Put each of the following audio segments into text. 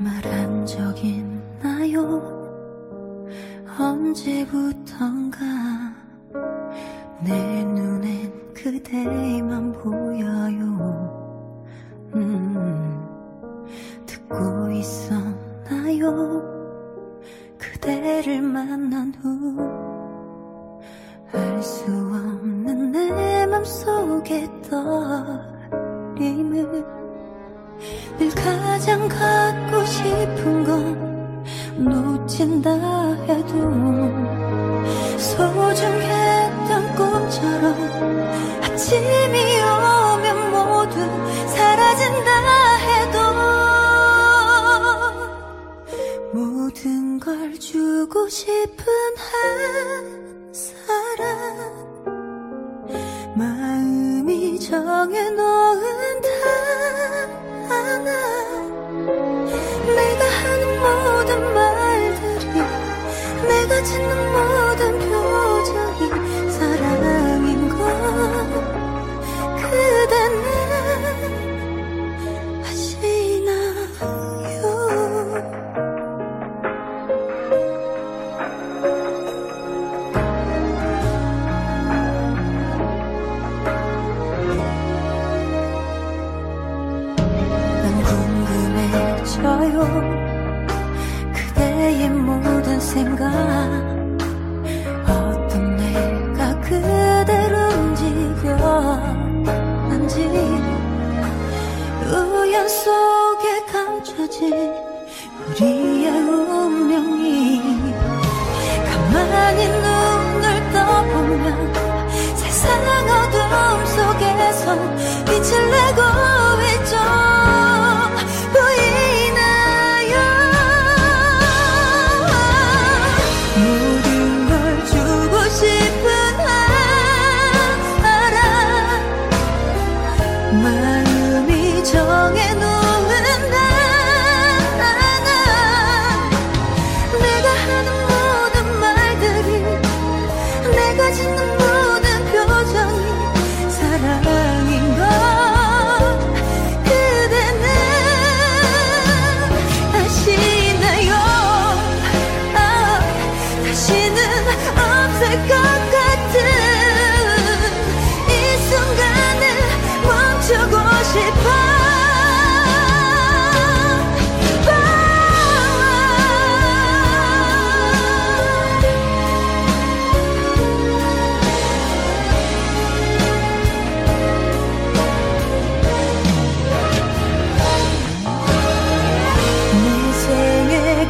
말한 적 있나요? 언제부턴가 내 눈엔 그대만 보여요. 음, 듣고 있었나요? 그대를 만난 후 알 수 없는 내 맘속에 떨림을 늘 가장 갖고 싶은 건 놓친다 해도 소중했던 꿈처럼 아침이 오면 모두 사라진다 해도 모든 걸 주고 싶은 한 사람 마음이 정해놓은 궁금해져요? 그대의 모든 생각 마음이 정해놓은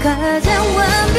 看见温。